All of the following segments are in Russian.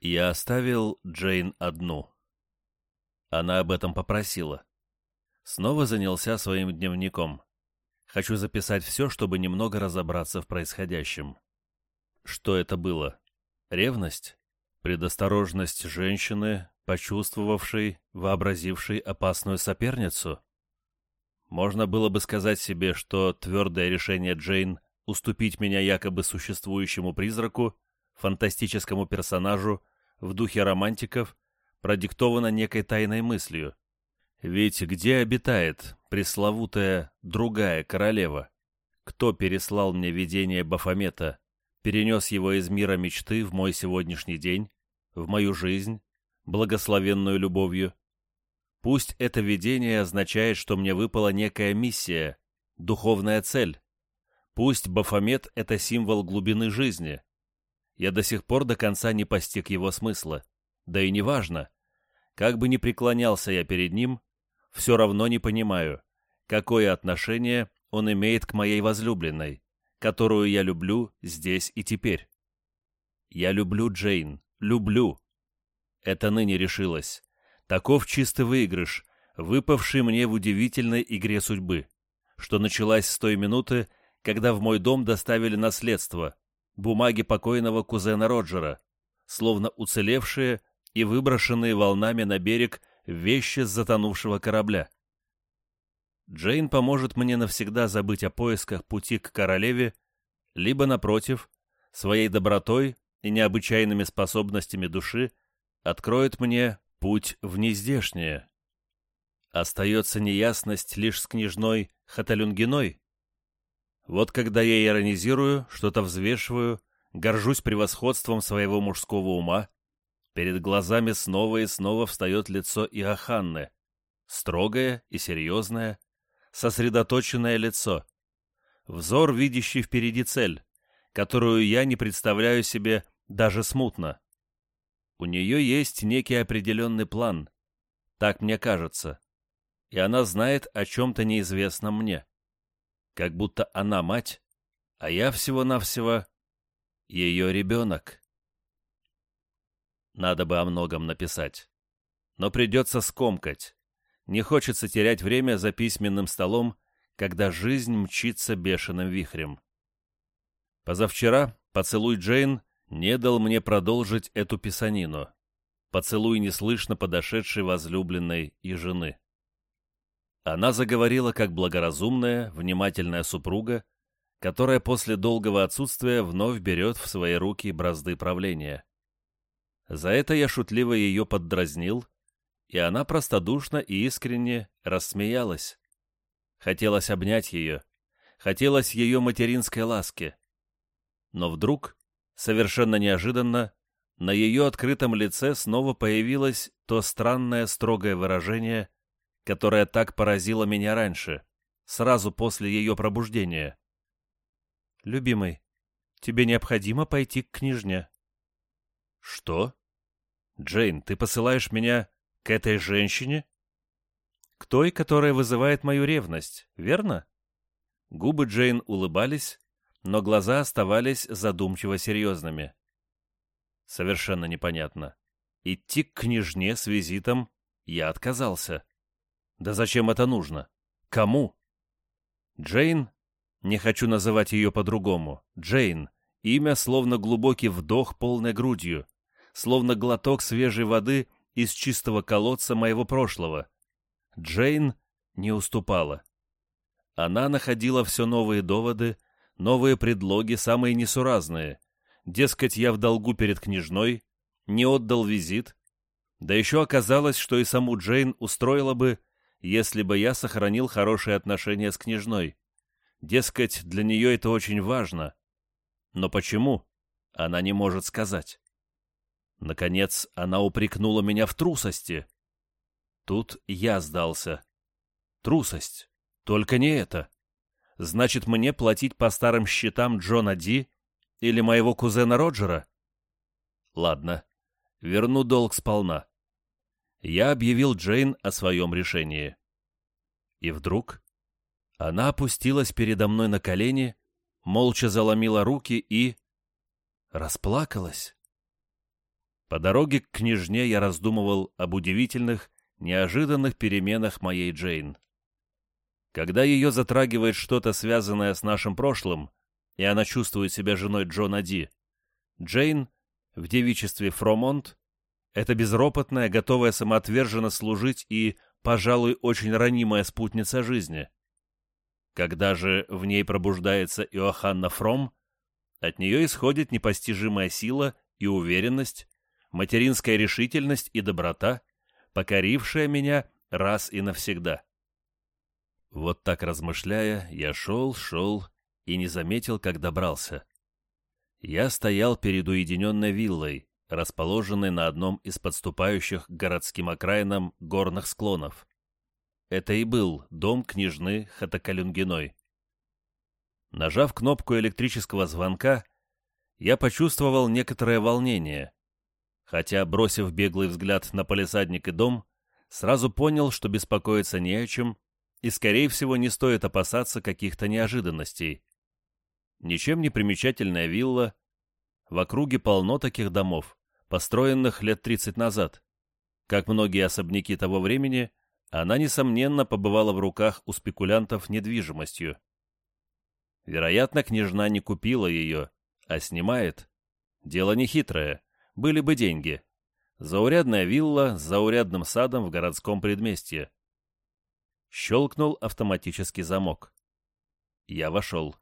Я оставил Джейн одну. Она об этом попросила. Снова занялся своим дневником. Хочу записать все, чтобы немного разобраться в происходящем. Что это было? Ревность? Предосторожность женщины, почувствовавшей, вообразившей опасную соперницу? Можно было бы сказать себе, что твердое решение Джейн уступить меня якобы существующему призраку, фантастическому персонажу в духе романтиков, продиктовано некой тайной мыслью. Ведь где обитает пресловутая другая королева? Кто переслал мне видение Бафомета, перенес его из мира мечты в мой сегодняшний день, в мою жизнь, благословенную любовью? Пусть это видение означает, что мне выпала некая миссия, духовная цель. Пусть Бафомет — это символ глубины жизни. Я до сих пор до конца не постиг его смысла. Да и неважно. Как бы ни преклонялся я перед ним, все равно не понимаю, какое отношение он имеет к моей возлюбленной, которую я люблю здесь и теперь. Я люблю Джейн, люблю. Это ныне решилось. Таков чистый выигрыш, выпавший мне в удивительной игре судьбы, что началась с той минуты, когда в мой дом доставили наследство, бумаги покойного кузена Роджера, словно уцелевшие и выброшенные волнами на берег вещи с затонувшего корабля. Джейн поможет мне навсегда забыть о поисках пути к королеве, либо, напротив, своей добротой и необычайными способностями души откроет мне Путь в нездешнее. Остается неясность лишь с княжной Хаталюнгиной. Вот когда я иронизирую, что-то взвешиваю, горжусь превосходством своего мужского ума, перед глазами снова и снова встает лицо Иоханны, строгое и серьезное, сосредоточенное лицо, взор, видящий впереди цель, которую я не представляю себе даже смутно. У нее есть некий определенный план. Так мне кажется. И она знает о чем-то неизвестном мне. Как будто она мать, а я всего-навсего ее ребенок. Надо бы о многом написать. Но придется скомкать. Не хочется терять время за письменным столом, когда жизнь мчится бешеным вихрем. Позавчера поцелуй Джейн не дал мне продолжить эту писанину. Поцелуй неслышно подошедшей возлюбленной и жены. Она заговорила как благоразумная, внимательная супруга, которая после долгого отсутствия вновь берет в свои руки бразды правления. За это я шутливо ее поддразнил, и она простодушно и искренне рассмеялась. Хотелось обнять ее, хотелось ее материнской ласки. Но вдруг Совершенно неожиданно на ее открытом лице снова появилось то странное строгое выражение, которое так поразило меня раньше, сразу после ее пробуждения. «Любимый, тебе необходимо пойти к княжне». «Что? Джейн, ты посылаешь меня к этой женщине?» «К той, которая вызывает мою ревность, верно?» Губы Джейн улыбались, но глаза оставались задумчиво серьезными. Совершенно непонятно. Идти к княжне с визитом я отказался. Да зачем это нужно? Кому? Джейн? Не хочу называть ее по-другому. Джейн. Имя словно глубокий вдох полной грудью, словно глоток свежей воды из чистого колодца моего прошлого. Джейн не уступала. Она находила все новые доводы, новые предлоги, самые несуразные. Дескать, я в долгу перед княжной, не отдал визит. Да еще оказалось, что и саму Джейн устроила бы, если бы я сохранил хорошие отношения с княжной. Дескать, для нее это очень важно. Но почему? Она не может сказать. Наконец, она упрекнула меня в трусости. Тут я сдался. Трусость. Только не это значит мне платить по старым счетам Джона Ди или моего кузена Роджера? Ладно, верну долг сполна. Я объявил Джейн о своем решении. И вдруг она опустилась передо мной на колени, молча заломила руки и... расплакалась. По дороге к княжне я раздумывал об удивительных, неожиданных переменах моей Джейн. Когда ее затрагивает что-то, связанное с нашим прошлым, и она чувствует себя женой Джона Ди, Джейн в девичестве Фромонт — это безропотная, готовая самоотверженно служить и, пожалуй, очень ранимая спутница жизни. Когда же в ней пробуждается Иоханна Фром, от нее исходит непостижимая сила и уверенность, материнская решительность и доброта, покорившая меня раз и навсегда. Вот так размышляя, я шел, шел и не заметил, как добрался. Я стоял перед уединенной виллой, расположенной на одном из подступающих к городским окраинам горных склонов. Это и был дом княжны Хатакалюнгиной. Нажав кнопку электрического звонка, я почувствовал некоторое волнение, хотя, бросив беглый взгляд на полисадник и дом, сразу понял, что беспокоиться не о чем, и, скорее всего, не стоит опасаться каких-то неожиданностей. Ничем не примечательная вилла, в округе полно таких домов, построенных лет 30 назад. Как многие особняки того времени, она, несомненно, побывала в руках у спекулянтов недвижимостью. Вероятно, княжна не купила ее, а снимает. Дело нехитрое, были бы деньги. Заурядная вилла с заурядным садом в городском предместье. Щелкнул автоматический замок. Я вошел.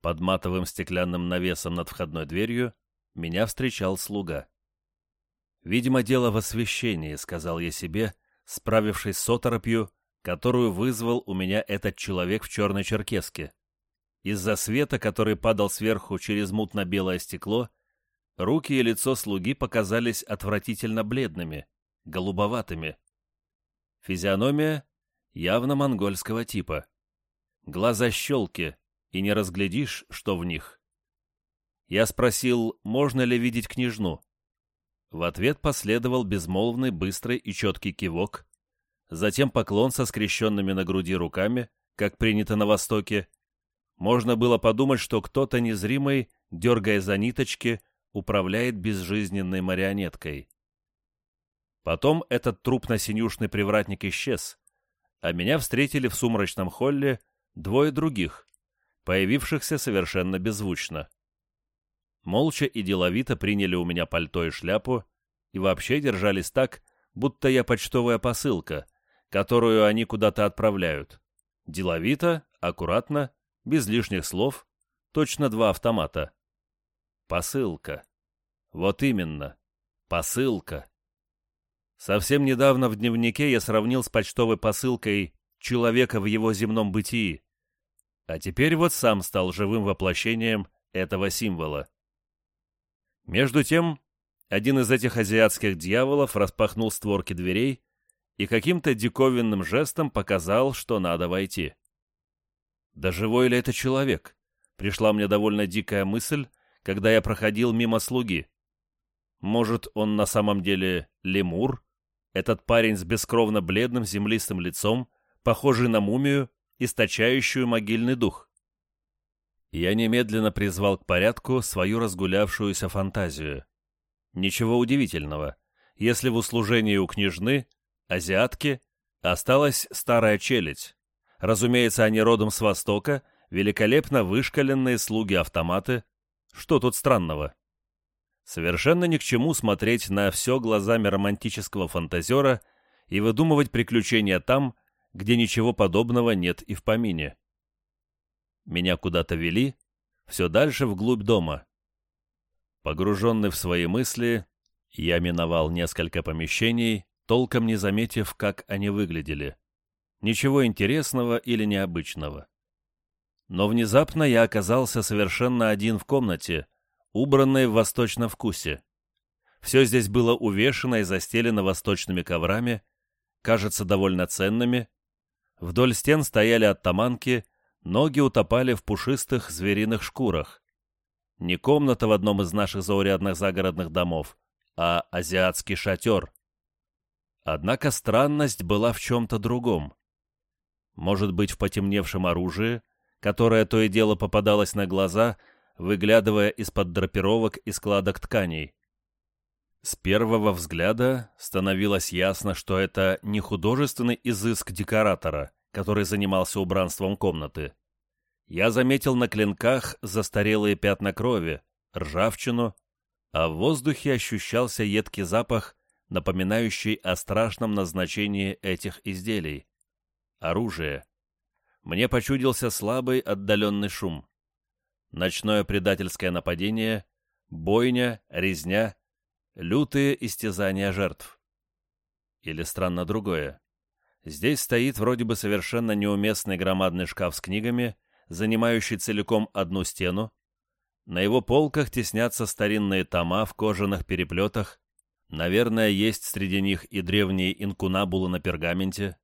Под матовым стеклянным навесом над входной дверью меня встречал слуга. «Видимо, дело в освещении», — сказал я себе, справившись с оторопью, которую вызвал у меня этот человек в черной черкеске. Из-за света, который падал сверху через мутно-белое стекло, руки и лицо слуги показались отвратительно бледными, голубоватыми. Физиономия явно монгольского типа. Глаза щелки, и не разглядишь, что в них. Я спросил, можно ли видеть княжну. В ответ последовал безмолвный, быстрый и четкий кивок, затем поклон со скрещенными на груди руками, как принято на Востоке. Можно было подумать, что кто-то незримый, дергая за ниточки, управляет безжизненной марионеткой. Потом этот трупно-синюшный привратник исчез, а меня встретили в сумрачном холле двое других, появившихся совершенно беззвучно молча и деловито приняли у меня пальто и шляпу и вообще держались так, будто я почтовая посылка, которую они куда-то отправляют. Деловито, аккуратно, без лишних слов, точно два автомата. Посылка. Вот именно. Посылка. Совсем недавно в дневнике я сравнил с почтовой посылкой человека в его земном бытии. А теперь вот сам стал живым воплощением этого символа. Между тем, один из этих азиатских дьяволов распахнул створки дверей и каким-то диковинным жестом показал, что надо войти. Да живой ли это человек? Пришла мне довольно дикая мысль, когда я проходил мимо слуги. Может, он на самом деле лемур? Этот парень с бескровно бледным землистым лицом, похожий на мумию, источающую могильный дух. Я немедленно призвал к порядку свою разгулявшуюся фантазию. Ничего удивительного, если в услужении у княжны, азиатки, осталась старая челядь. Разумеется, они родом с Востока, великолепно вышкаленные слуги-автоматы. Что тут странного? Совершенно ни к чему смотреть на все глазами романтического фантазера и выдумывать приключения там, где ничего подобного нет и в помине. Меня куда-то вели, все дальше вглубь дома. Погруженный в свои мысли, я миновал несколько помещений, толком не заметив, как они выглядели. Ничего интересного или необычного. Но внезапно я оказался совершенно один в комнате, убранной в восточном вкусе. Все здесь было увешано и застелено восточными коврами, кажется, довольно ценными. Вдоль стен стояли оттаманки Ноги утопали в пушистых звериных шкурах. Не комната в одном из наших заурядных загородных домов, а азиатский шатер. Однако странность была в чем-то другом. Может быть, в потемневшем оружии, которое то и дело попадалось на глаза, выглядывая из-под драпировок и складок тканей. С первого взгляда становилось ясно, что это не художественный изыск декоратора, который занимался убранством комнаты. Я заметил на клинках застарелые пятна крови, ржавчину, а в воздухе ощущался едкий запах, напоминающий о страшном назначении этих изделий. Оружие. Мне почудился слабый отдаленный шум. Ночное предательское нападение, бойня, резня, лютые истязания жертв. Или странно другое. Здесь стоит вроде бы совершенно неуместный громадный шкаф с книгами, занимающий целиком одну стену. На его полках теснятся старинные тома в кожаных переплетах. Наверное, есть среди них и древние инкунабулы на пергаменте.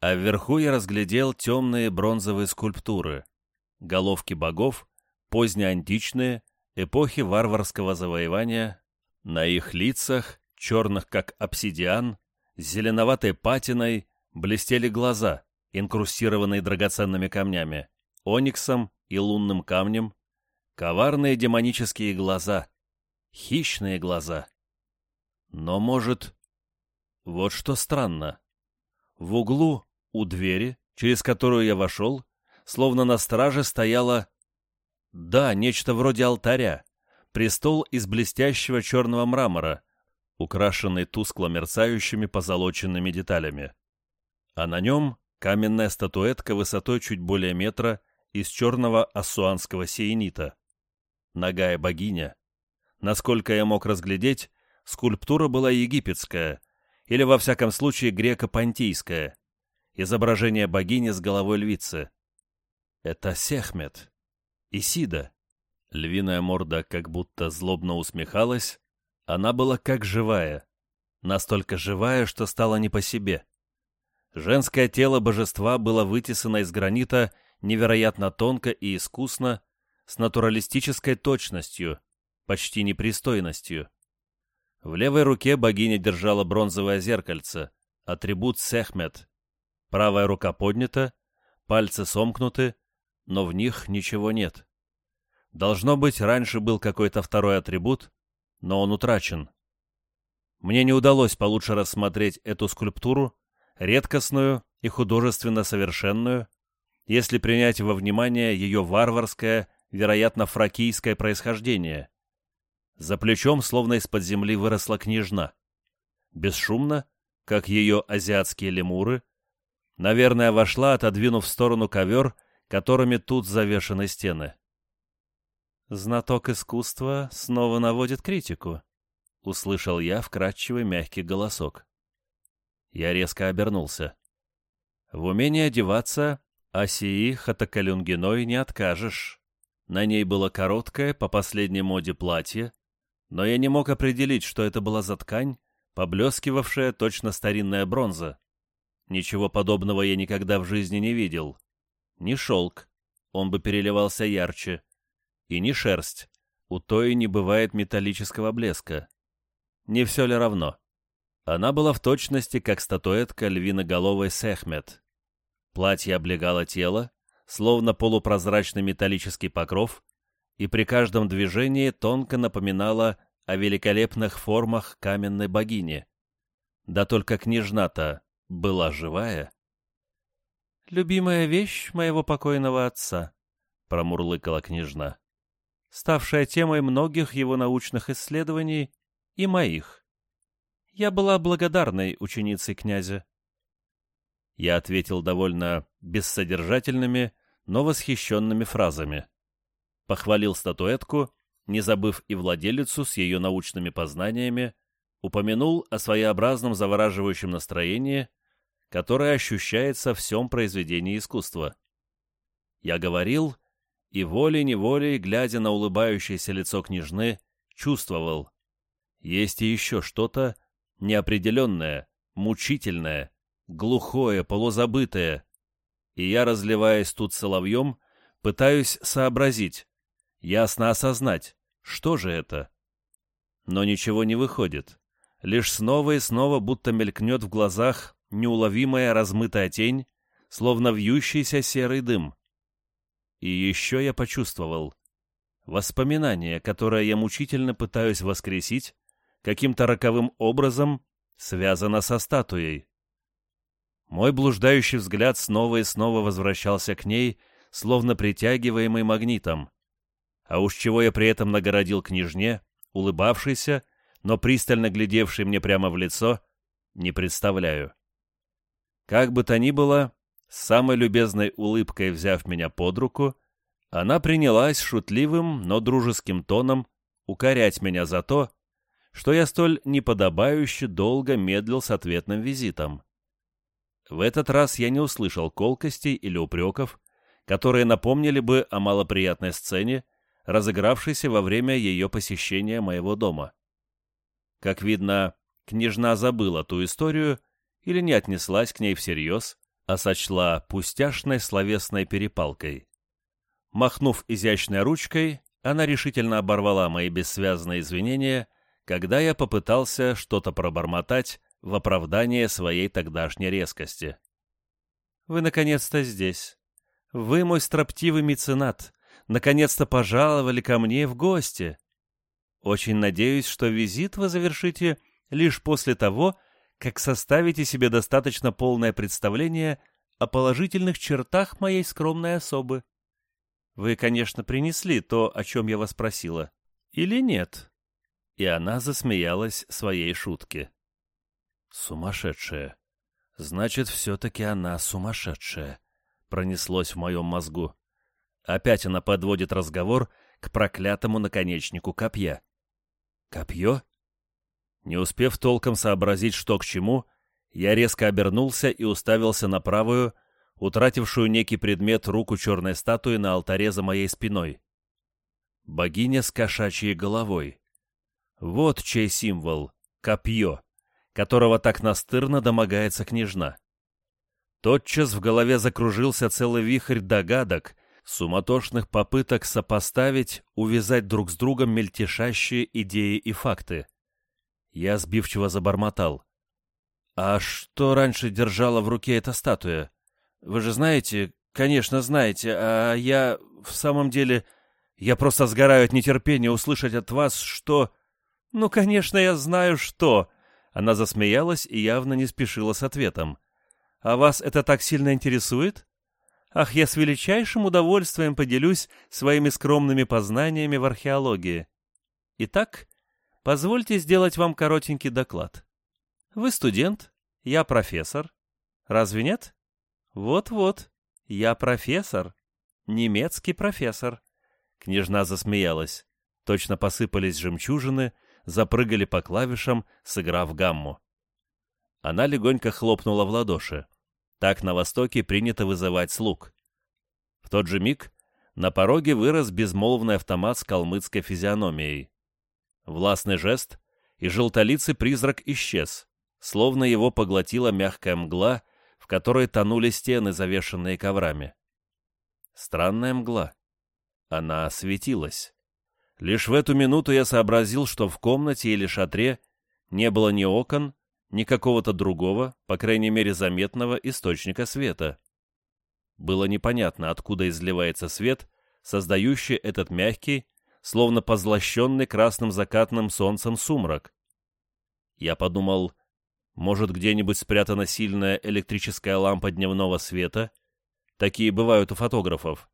А вверху я разглядел темные бронзовые скульптуры. Головки богов, позднеантичные, эпохи варварского завоевания, на их лицах, черных как обсидиан, с зеленоватой патиной, блестели глаза, инкрустированные драгоценными камнями, ониксом и лунным камнем, коварные демонические глаза, хищные глаза. Но, может... Вот что странно. В углу, у двери, через которую я вошел, словно на страже стояла... Да, нечто вроде алтаря, престол из блестящего черного мрамора, украшенный тускло мерцающими позолоченными деталями. А на нем каменная статуэтка высотой чуть более метра из черного ассуанского сиенита. Ногая богиня. Насколько я мог разглядеть, скульптура была египетская, или во всяком случае греко-понтийская. Изображение богини с головой львицы. Это Сехмет. Исида. Львиная морда как будто злобно усмехалась. Она была как живая. Настолько живая, что стала не по себе. Женское тело божества было вытесано из гранита невероятно тонко и искусно, с натуралистической точностью, почти непристойностью. В левой руке богиня держала бронзовое зеркальце, атрибут Сехмет. Правая рука поднята, пальцы сомкнуты, но в них ничего нет. Должно быть, раньше был какой-то второй атрибут, но он утрачен. Мне не удалось получше рассмотреть эту скульптуру, редкостную и художественно совершенную, если принять во внимание ее варварское, вероятно, фракийское происхождение. За плечом, словно из-под земли, выросла княжна. Бесшумно, как ее азиатские лемуры, наверное, вошла, отодвинув в сторону ковер, которыми тут завешаны стены. «Знаток искусства снова наводит критику», — услышал я вкрадчивый мягкий голосок. Я резко обернулся. В умении одеваться Асии Хатакалюнгиной не откажешь. На ней было короткое, по последней моде, платье, но я не мог определить, что это была за ткань, поблескивавшая точно старинная бронза. Ничего подобного я никогда в жизни не видел. Ни шелк, он бы переливался ярче, и ни шерсть, у той не бывает металлического блеска. Не все ли равно? Она была в точности, как статуэтка львиноголовой Сехмет. Платье облегало тело, словно полупрозрачный металлический покров, и при каждом движении тонко напоминало о великолепных формах каменной богини. Да только княжна-то была живая. «Любимая вещь моего покойного отца», — промурлыкала княжна ставшая темой многих его научных исследований и моих. Я была благодарной ученицей князя. Я ответил довольно бессодержательными, но восхищенными фразами. Похвалил статуэтку, не забыв и владелицу с ее научными познаниями, упомянул о своеобразном завораживающем настроении, которое ощущается в всем произведении искусства. Я говорил и волей-неволей, глядя на улыбающееся лицо княжны, чувствовал. Есть и еще что-то неопределенное, мучительное, глухое, полузабытое. И я, разливаясь тут соловьем, пытаюсь сообразить, ясно осознать, что же это. Но ничего не выходит. Лишь снова и снова будто мелькнет в глазах неуловимая размытая тень, словно вьющийся серый дым. И еще я почувствовал. Воспоминание, которое я мучительно пытаюсь воскресить, каким-то роковым образом связана со статуей. Мой блуждающий взгляд снова и снова возвращался к ней, словно притягиваемый магнитом. А уж чего я при этом нагородил княжне, улыбавшейся, но пристально глядевшей мне прямо в лицо, не представляю. Как бы то ни было, с самой любезной улыбкой взяв меня под руку, она принялась шутливым, но дружеским тоном укорять меня за то, что я столь неподобающе долго медлил с ответным визитом. В этот раз я не услышал колкостей или упреков, которые напомнили бы о малоприятной сцене, разыгравшейся во время ее посещения моего дома. Как видно, княжна забыла ту историю или не отнеслась к ней всерьез, а сочла пустяшной словесной перепалкой. Махнув изящной ручкой, она решительно оборвала мои бессвязные извинения, когда я попытался что-то пробормотать в оправдание своей тогдашней резкости. «Вы наконец-то здесь. Вы мой строптивый меценат. Наконец-то пожаловали ко мне в гости. Очень надеюсь, что визит вы завершите лишь после того, как составите себе достаточно полное представление о положительных чертах моей скромной особы. Вы, конечно, принесли то, о чем я вас просила. Или нет?» И она засмеялась своей шутке. «Сумасшедшая! Значит, все-таки она сумасшедшая!» Пронеслось в моем мозгу. Опять она подводит разговор к проклятому наконечнику копья. «Копье?» Не успев толком сообразить, что к чему, я резко обернулся и уставился на правую, утратившую некий предмет руку черной статуи на алтаре за моей спиной. Богиня с кошачьей головой. Вот чей символ — копье, которого так настырно домогается княжна. Тотчас в голове закружился целый вихрь догадок, суматошных попыток сопоставить, увязать друг с другом мельтешащие идеи и факты. Я сбивчиво забормотал. «А что раньше держала в руке эта статуя?» Вы же знаете, конечно, знаете, а я в самом деле... Я просто сгораю от нетерпения услышать от вас, что... Ну, конечно, я знаю, что... Она засмеялась и явно не спешила с ответом. А вас это так сильно интересует? Ах, я с величайшим удовольствием поделюсь своими скромными познаниями в археологии. Итак, позвольте сделать вам коротенький доклад. Вы студент, я профессор. Разве нет? «Вот-вот, я профессор, немецкий профессор». Княжна засмеялась. Точно посыпались жемчужины, запрыгали по клавишам, сыграв гамму. Она легонько хлопнула в ладоши. Так на Востоке принято вызывать слуг. В тот же миг на пороге вырос безмолвный автомат с калмыцкой физиономией. Властный жест, и желтолицый призрак исчез, словно его поглотила мягкая мгла, которой тонули стены, завешенные коврами. Странная мгла. Она светилась. Лишь в эту минуту я сообразил, что в комнате или шатре не было ни окон, ни какого-то другого, по крайней мере заметного, источника света. Было непонятно, откуда изливается свет, создающий этот мягкий, словно позлощенный красным закатным солнцем сумрак. Я подумал, может, где-нибудь спрятана сильная электрическая лампа дневного света? Такие бывают у фотографов.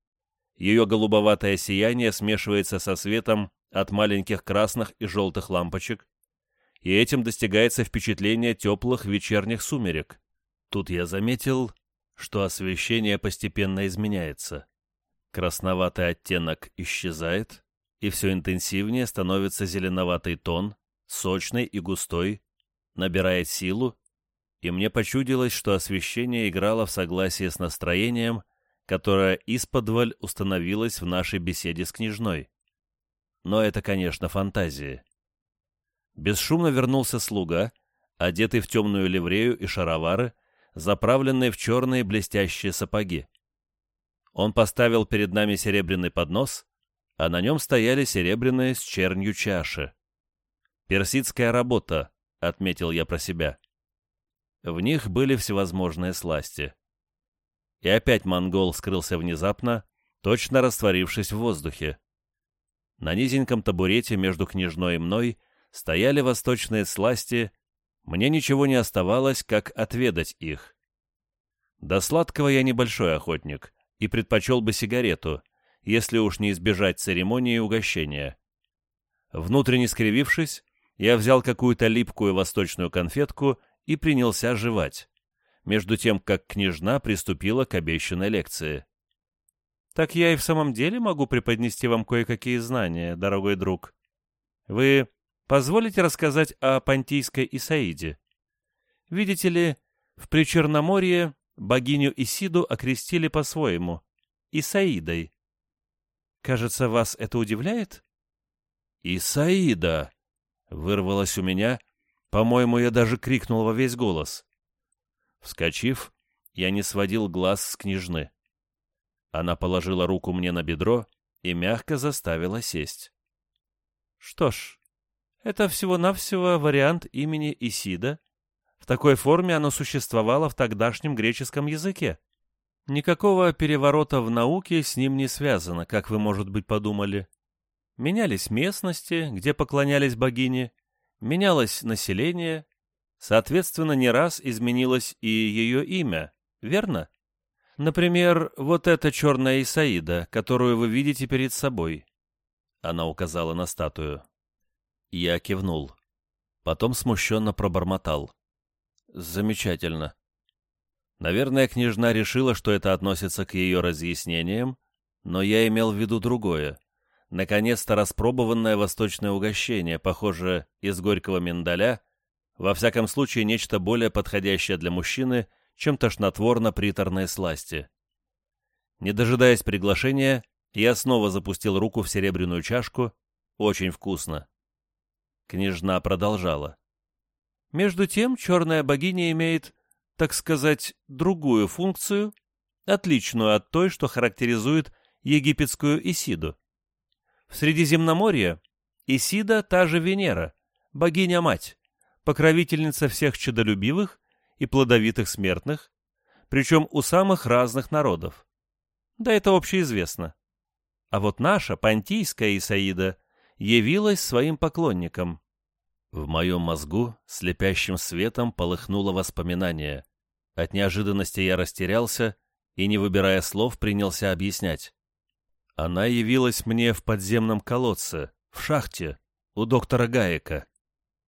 Ее голубоватое сияние смешивается со светом от маленьких красных и желтых лампочек, и этим достигается впечатление теплых вечерних сумерек. Тут я заметил, что освещение постепенно изменяется. Красноватый оттенок исчезает, и все интенсивнее становится зеленоватый тон, сочный и густой, набирает силу, и мне почудилось, что освещение играло в согласии с настроением, которое исподволь установилось в нашей беседе с княжной. Но это, конечно, фантазии. Бесшумно вернулся слуга, одетый в темную ливрею и шаровары, заправленные в черные блестящие сапоги. Он поставил перед нами серебряный поднос, а на нем стояли серебряные с чернью чаши. Персидская работа, — отметил я про себя. В них были всевозможные сласти. И опять монгол скрылся внезапно, точно растворившись в воздухе. На низеньком табурете между княжной и мной стояли восточные сласти, мне ничего не оставалось, как отведать их. До сладкого я небольшой охотник и предпочел бы сигарету, если уж не избежать церемонии угощения. Внутренне скривившись, я взял какую-то липкую восточную конфетку и принялся жевать, между тем, как княжна приступила к обещанной лекции. «Так я и в самом деле могу преподнести вам кое-какие знания, дорогой друг. Вы позволите рассказать о Понтийской Исаиде? Видите ли, в Причерноморье богиню Исиду окрестили по-своему — Исаидой. Кажется, вас это удивляет?» «Исаида!» — вырвалось у меня. По-моему, я даже крикнул во весь голос. Вскочив, я не сводил глаз с княжны. Она положила руку мне на бедро и мягко заставила сесть. Что ж, это всего-навсего вариант имени Исида. В такой форме оно существовало в тогдашнем греческом языке. Никакого переворота в науке с ним не связано, как вы, может быть, подумали. Менялись местности, где поклонялись богине, менялось население, соответственно, не раз изменилось и ее имя, верно? Например, вот эта черная Исаида, которую вы видите перед собой. Она указала на статую. Я кивнул. Потом смущенно пробормотал. Замечательно. Наверное, княжна решила, что это относится к ее разъяснениям, но я имел в виду другое наконец-то распробованное восточное угощение, похоже, из горького миндаля, во всяком случае нечто более подходящее для мужчины, чем тошнотворно-приторные сласти. Не дожидаясь приглашения, я снова запустил руку в серебряную чашку. Очень вкусно. Княжна продолжала. Между тем, черная богиня имеет, так сказать, другую функцию, отличную от той, что характеризует египетскую Исиду. В Средиземноморье Исида та же Венера, богиня-мать, покровительница всех чудолюбивых и плодовитых смертных, причем у самых разных народов. Да это общеизвестно. А вот наша, понтийская Исаида, явилась своим поклонникам. В моем мозгу слепящим светом полыхнуло воспоминание. От неожиданности я растерялся и, не выбирая слов, принялся объяснять. Она явилась мне в подземном колодце, в шахте, у доктора Гаека.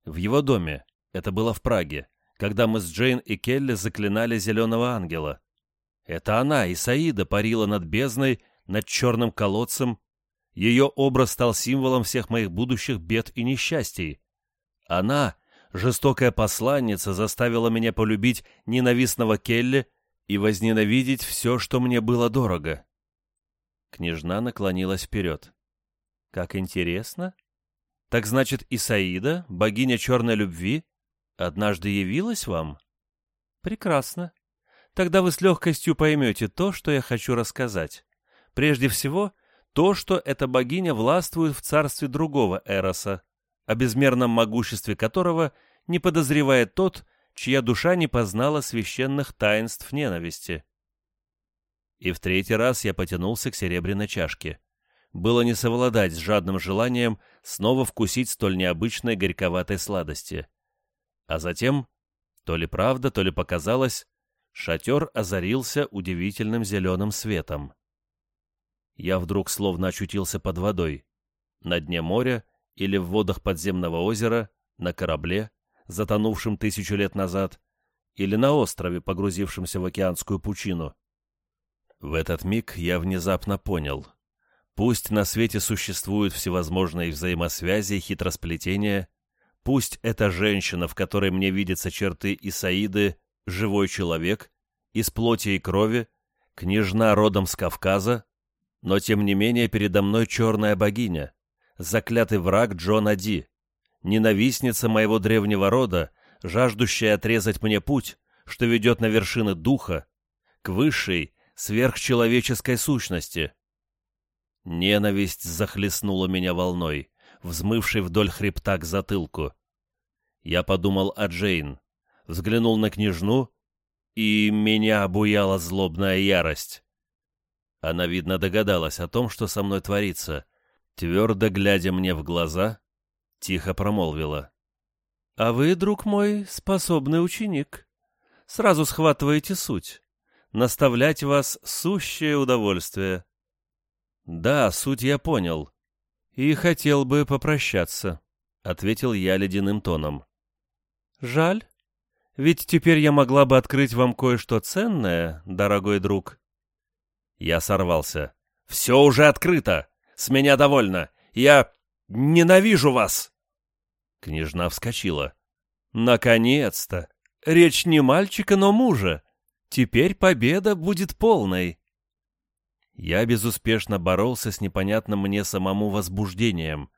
В его доме, это было в Праге, когда мы с Джейн и Келли заклинали зеленого ангела. Это она, Исаида, парила над бездной, над черным колодцем. Ее образ стал символом всех моих будущих бед и несчастий. Она, жестокая посланница, заставила меня полюбить ненавистного Келли и возненавидеть все, что мне было дорого. Княжна наклонилась вперед. «Как интересно! Так значит, Исаида, богиня черной любви, однажды явилась вам? Прекрасно. Тогда вы с легкостью поймете то, что я хочу рассказать. Прежде всего, то, что эта богиня властвует в царстве другого Эроса, о безмерном могуществе которого не подозревает тот, чья душа не познала священных таинств ненависти. И в третий раз я потянулся к серебряной чашке. Было не совладать с жадным желанием снова вкусить столь необычной горьковатой сладости. А затем, то ли правда, то ли показалось, шатер озарился удивительным зеленым светом. Я вдруг словно очутился под водой, на дне моря или в водах подземного озера, на корабле, затонувшем тысячу лет назад, или на острове, погрузившемся в океанскую пучину. В этот миг я внезапно понял. Пусть на свете существуют всевозможные взаимосвязи и хитросплетения, пусть эта женщина, в которой мне видятся черты Исаиды, живой человек, из плоти и крови, княжна родом с Кавказа, но тем не менее передо мной черная богиня, заклятый враг Джона Ди, ненавистница моего древнего рода, жаждущая отрезать мне путь, что ведет на вершины духа, к высшей, сверхчеловеческой сущности. Ненависть захлестнула меня волной, взмывшей вдоль хребта к затылку. Я подумал о Джейн, взглянул на княжну, и меня обуяла злобная ярость. Она, видно, догадалась о том, что со мной творится, твердо глядя мне в глаза, тихо промолвила. «А вы, друг мой, способный ученик. Сразу схватываете суть. Наставлять вас — сущее удовольствие». «Да, суть я понял. И хотел бы попрощаться», — ответил я ледяным тоном. «Жаль. Ведь теперь я могла бы открыть вам кое-что ценное, дорогой друг». Я сорвался. «Все уже открыто! С меня довольно! Я ненавижу вас!» Княжна вскочила. «Наконец-то! Речь не мальчика, но мужа! Теперь победа будет полной!» Я безуспешно боролся с непонятным мне самому возбуждением.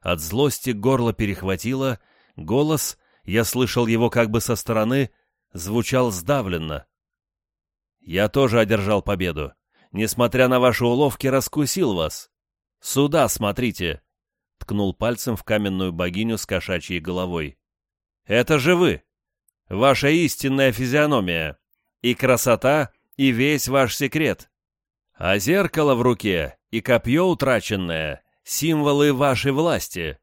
От злости горло перехватило, голос, я слышал его как бы со стороны, звучал сдавленно. «Я тоже одержал победу. Несмотря на ваши уловки, раскусил вас. Сюда смотрите!» Ткнул пальцем в каменную богиню с кошачьей головой. «Это же вы! Ваша истинная физиономия! И красота, и весь ваш секрет! А зеркало в руке и копье утраченное — символы вашей власти!»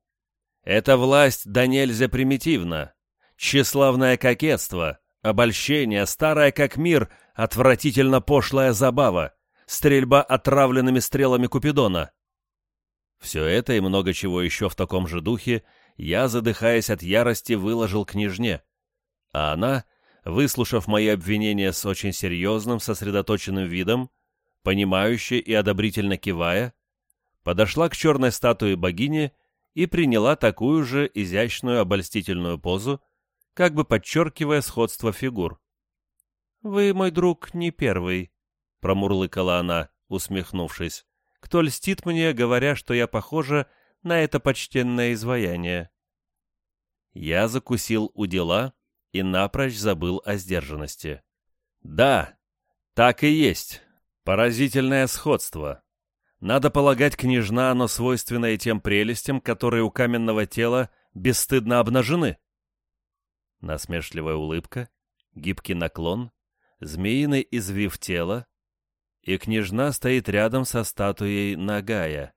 Это власть да нельзя примитивна. Тщеславное кокетство, обольщение, старое как мир, отвратительно пошлая забава, стрельба отравленными стрелами Купидона. Все это и много чего еще в таком же духе я, задыхаясь от ярости, выложил княжне. А она, выслушав мои обвинения с очень серьезным, сосредоточенным видом, понимающе и одобрительно кивая, подошла к черной статуе богини и приняла такую же изящную обольстительную позу, как бы подчеркивая сходство фигур. «Вы, мой друг, не первый», — промурлыкала она, усмехнувшись, «кто льстит мне, говоря, что я похожа на это почтенное изваяние». Я закусил у дела и напрочь забыл о сдержанности. «Да, так и есть. Поразительное сходство. Надо полагать, княжна, оно свойственно и тем прелестям, которые у каменного тела бесстыдно обнажены. Насмешливая улыбка, гибкий наклон, змеиный извив тела, и княжна стоит рядом со статуей Нагая.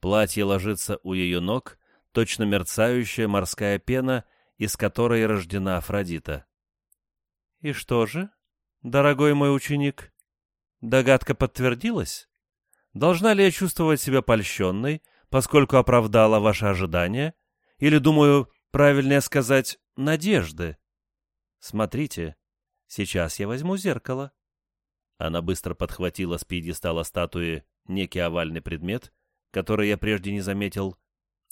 Платье ложится у ее ног, точно мерцающая морская пена, из которой рождена Афродита. «И что же, дорогой мой ученик, догадка подтвердилась?» Должна ли я чувствовать себя польщенной, поскольку оправдала ваши ожидания? Или, думаю, правильнее сказать, надежды? Смотрите, сейчас я возьму зеркало. Она быстро подхватила с пьедестала статуи некий овальный предмет, который я прежде не заметил,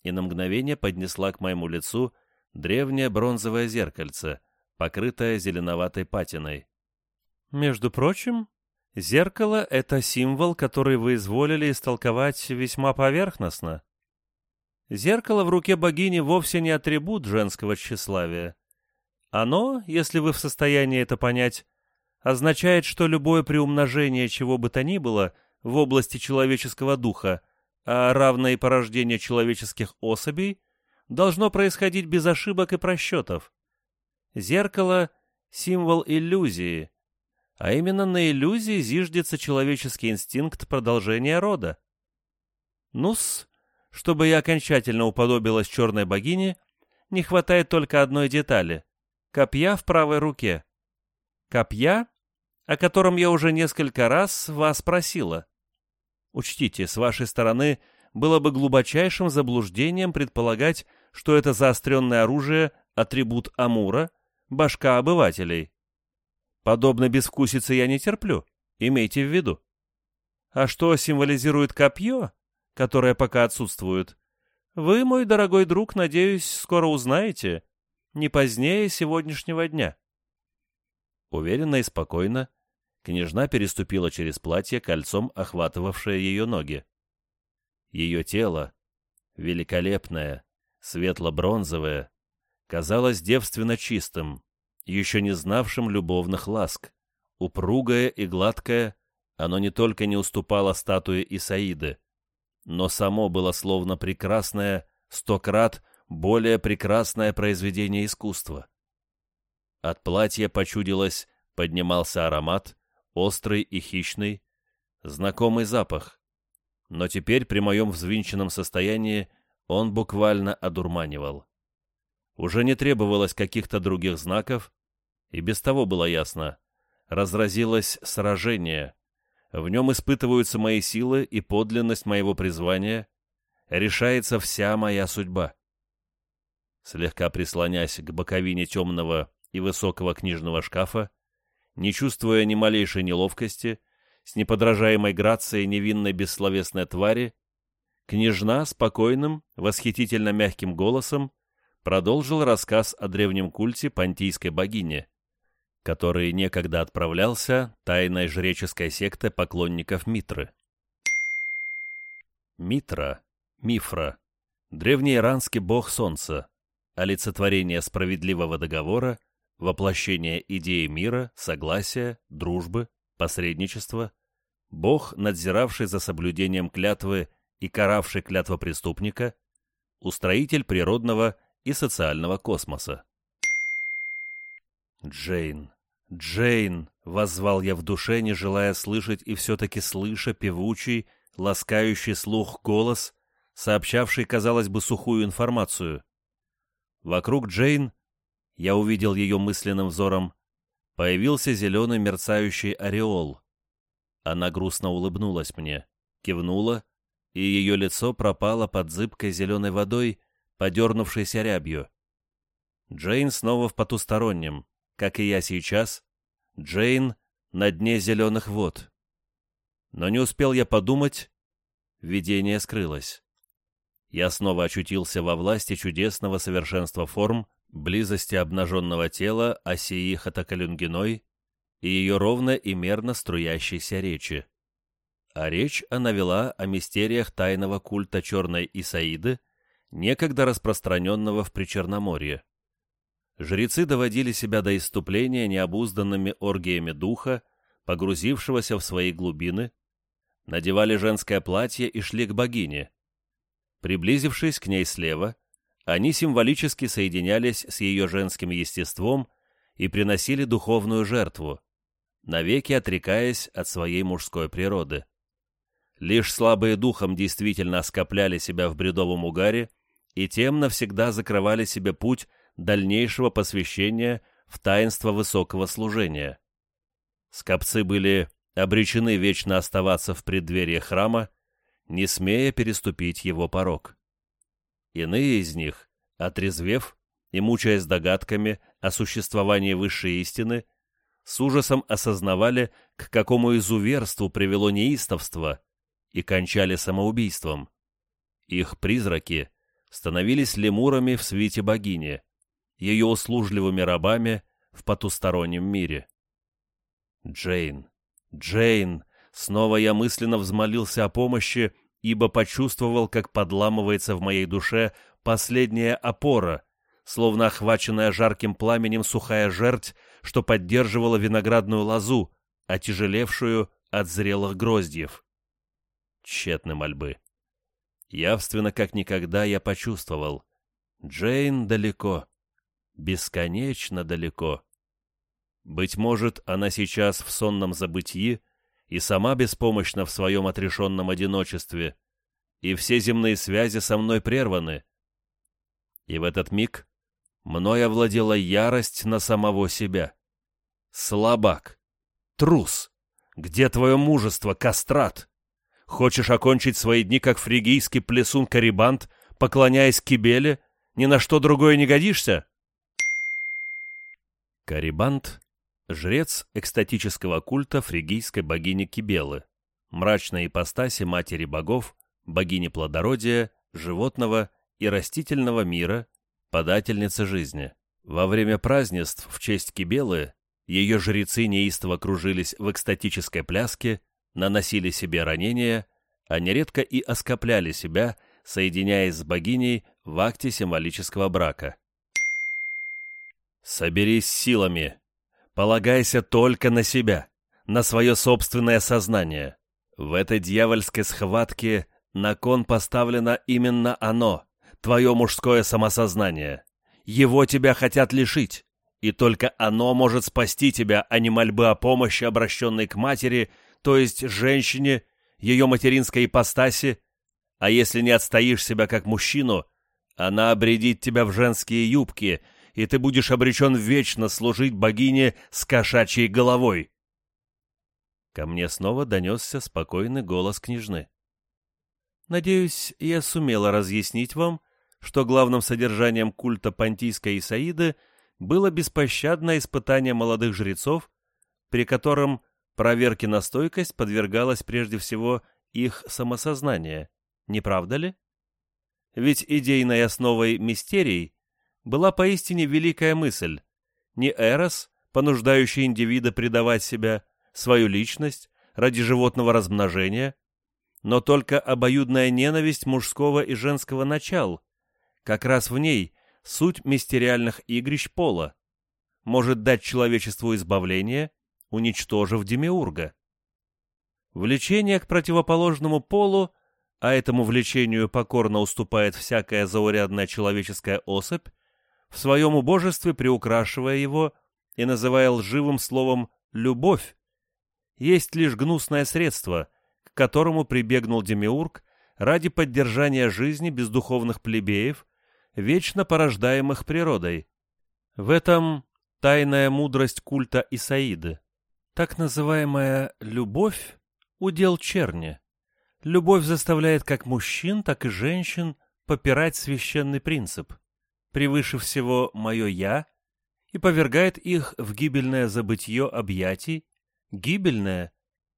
и на мгновение поднесла к моему лицу древнее бронзовое зеркальце, покрытое зеленоватой патиной. «Между прочим, Зеркало — это символ, который вы изволили истолковать весьма поверхностно. Зеркало в руке богини вовсе не атрибут женского тщеславия. Оно, если вы в состоянии это понять, означает, что любое приумножение чего бы то ни было в области человеческого духа, а равное и порождение человеческих особей, должно происходить без ошибок и просчетов. Зеркало — символ иллюзии — а именно на иллюзии зиждется человеческий инстинкт продолжения рода. Нус, чтобы я окончательно уподобилась черной богине, не хватает только одной детали — копья в правой руке. Копья, о котором я уже несколько раз вас просила. Учтите, с вашей стороны было бы глубочайшим заблуждением предполагать, что это заостренное оружие — атрибут Амура, башка обывателей. Подобной безвкусицы я не терплю, имейте в виду. А что символизирует копье, которое пока отсутствует, вы, мой дорогой друг, надеюсь, скоро узнаете, не позднее сегодняшнего дня. Уверенно и спокойно княжна переступила через платье, кольцом охватывавшее ее ноги. Ее тело, великолепное, светло-бронзовое, казалось девственно чистым, еще не знавшим любовных ласк. Упругое и гладкое, оно не только не уступало статуе Исаиды, но само было словно прекрасное, сто крат более прекрасное произведение искусства. От платья почудилось, поднимался аромат, острый и хищный, знакомый запах. Но теперь при моем взвинченном состоянии Он буквально одурманивал. Уже не требовалось каких-то других знаков, и без того было ясно. Разразилось сражение. В нем испытываются мои силы и подлинность моего призвания. Решается вся моя судьба. Слегка прислонясь к боковине темного и высокого книжного шкафа, не чувствуя ни малейшей неловкости, с неподражаемой грацией невинной бессловесной твари, княжна спокойным, восхитительно мягким голосом продолжил рассказ о древнем культе понтийской богини, который некогда отправлялся тайной жреческой секты поклонников Митры. Митра, Мифра, древний иранский бог солнца, олицетворение справедливого договора, воплощение идеи мира, согласия, дружбы, посредничества, бог, надзиравший за соблюдением клятвы и каравший клятвопреступника, устроитель природного и социального космоса. «Джейн, Джейн!» — воззвал я в душе, не желая слышать и все-таки слыша певучий, ласкающий слух голос, сообщавший, казалось бы, сухую информацию. Вокруг Джейн, я увидел ее мысленным взором, появился зеленый мерцающий ореол. Она грустно улыбнулась мне, кивнула, и ее лицо пропало под зыбкой зеленой водой, подернувшейся рябью. Джейн снова в потустороннем, как и я сейчас. Джейн на дне зеленых вод. Но не успел я подумать, видение скрылось. Я снова очутился во власти чудесного совершенства форм, близости обнаженного тела Осии Хатакалюнгиной и ее ровно и мерно струящейся речи. А речь она вела о мистериях тайного культа Черной Исаиды, некогда распространенного в Причерноморье. Жрецы доводили себя до иступления необузданными оргиями духа, погрузившегося в свои глубины, надевали женское платье и шли к богине. Приблизившись к ней слева, они символически соединялись с ее женским естеством и приносили духовную жертву, навеки отрекаясь от своей мужской природы. Лишь слабые духом действительно оскопляли себя в бредовом угаре и тем навсегда закрывали себе путь дальнейшего посвящения в таинство высокого служения. Скопцы были обречены вечно оставаться в преддверии храма, не смея переступить его порог. Иные из них, отрезвев и мучаясь догадками о существовании высшей истины, с ужасом осознавали, к какому изуверству привело неистовство, и кончали самоубийством. Их призраки становились лемурами в свете богини, ее услужливыми рабами в потустороннем мире. Джейн, Джейн, снова я мысленно взмолился о помощи, ибо почувствовал, как подламывается в моей душе последняя опора, словно охваченная жарким пламенем сухая жерть, что поддерживала виноградную лозу, отяжелевшую от зрелых гроздьев. Тщетны мольбы. Явственно, как никогда, я почувствовал. Джейн далеко. Бесконечно далеко. Быть может, она сейчас в сонном забытии и сама беспомощна в своем отрешенном одиночестве, и все земные связи со мной прерваны. И в этот миг мной овладела ярость на самого себя. Слабак! Трус! Где твое мужество, кастрат? Хочешь окончить свои дни, как фригийский плесун Карибант, поклоняясь Кибеле? Ни на что другое не годишься?» Карибант — жрец экстатического культа фригийской богини Кибелы, мрачной ипостаси матери богов, богини плодородия, животного и растительного мира, подательницы жизни. Во время празднеств в честь Кибелы ее жрецы неистово кружились в экстатической пляске, наносили себе ранения, а нередко и оскопляли себя, соединяясь с богиней в акте символического брака. «Соберись силами, полагайся только на себя, на свое собственное сознание. В этой дьявольской схватке на кон поставлено именно оно, твое мужское самосознание. Его тебя хотят лишить, и только оно может спасти тебя, а не мольбы о помощи, обращенной к матери – то есть женщине, ее материнской ипостаси, А если не отстоишь себя как мужчину, она обредит тебя в женские юбки, и ты будешь обречен вечно служить богине с кошачьей головой. Ко мне снова донесся спокойный голос княжны. Надеюсь, я сумела разъяснить вам, что главным содержанием культа Пантийской Исаиды было беспощадное испытание молодых жрецов, при котором проверке на стойкость подвергалось прежде всего их самосознание, не правда ли? Ведь идейной основой мистерий была поистине великая мысль, не эрос, понуждающий индивида предавать себя, свою личность, ради животного размножения, но только обоюдная ненависть мужского и женского начал, как раз в ней суть мистериальных игрищ пола, может дать человечеству избавление, уничтожив демиурга. Влечение к противоположному полу, а этому влечению покорно уступает всякая заурядная человеческая особь, в своем убожестве приукрашивая его и называя лживым словом «любовь», есть лишь гнусное средство, к которому прибегнул Демиург ради поддержания жизни бездуховных плебеев, вечно порождаемых природой. В этом тайная мудрость культа Исаиды. Так называемая «любовь» — удел черни. Любовь заставляет как мужчин, так и женщин попирать священный принцип, превыше всего «моё я», и повергает их в гибельное забытье объятий, гибельное,